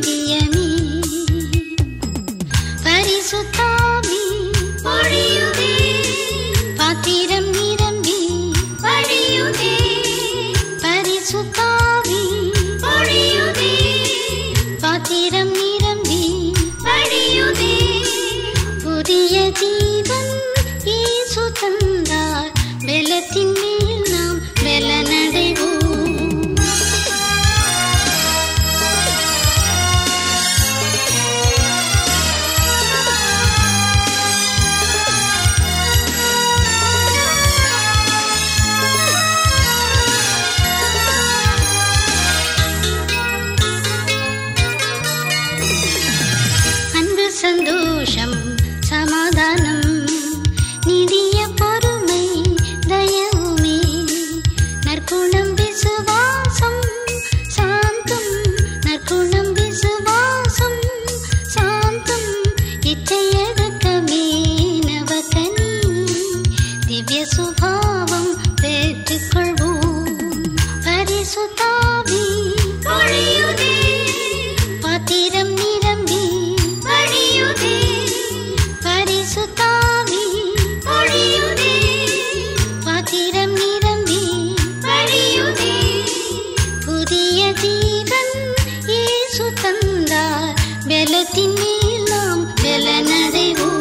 ദിവ്യമീ പുതിയ ജീവൻ ഈ സുതന്താർ ബലത്തിന്റെ சந்தோஷம் உலகத்தின் மேல் நாம் பலனடைவோம்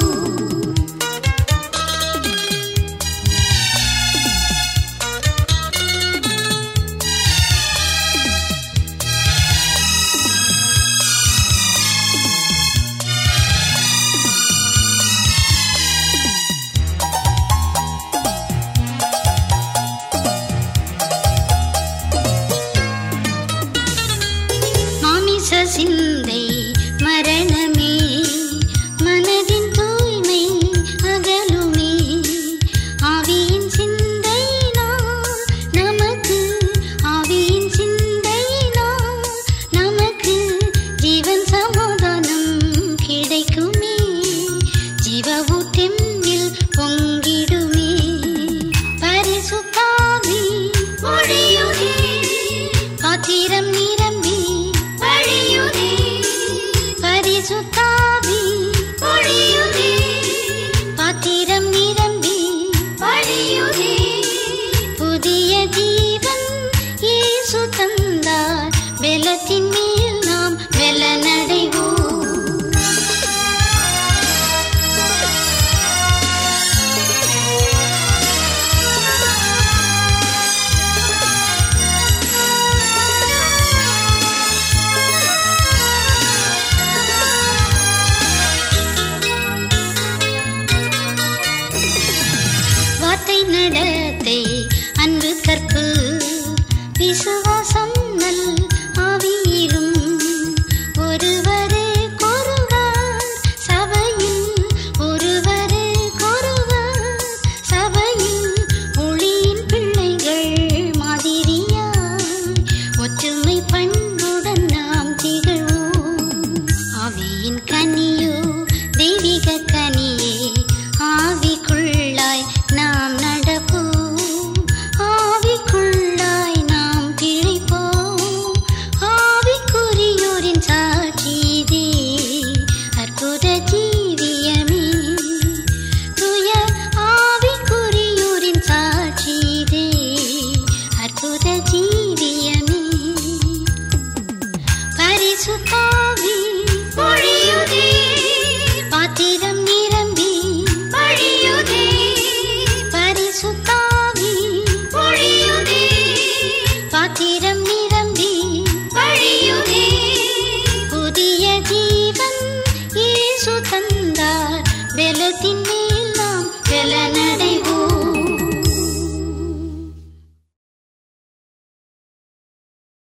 சின்ன அதற்கு பிசவ பரிசு தாவி பொழியுதே. பாத்திரம் நிரம்பி. பொழியுதே. பரிசு தாவி. பொழியுதே. பாத்திரம் நிரம்பி. பொழியுதே. புதிய ஜீவன் இயேசு தந்தார். வெலத்தின் மேல் நாம் வெலநடை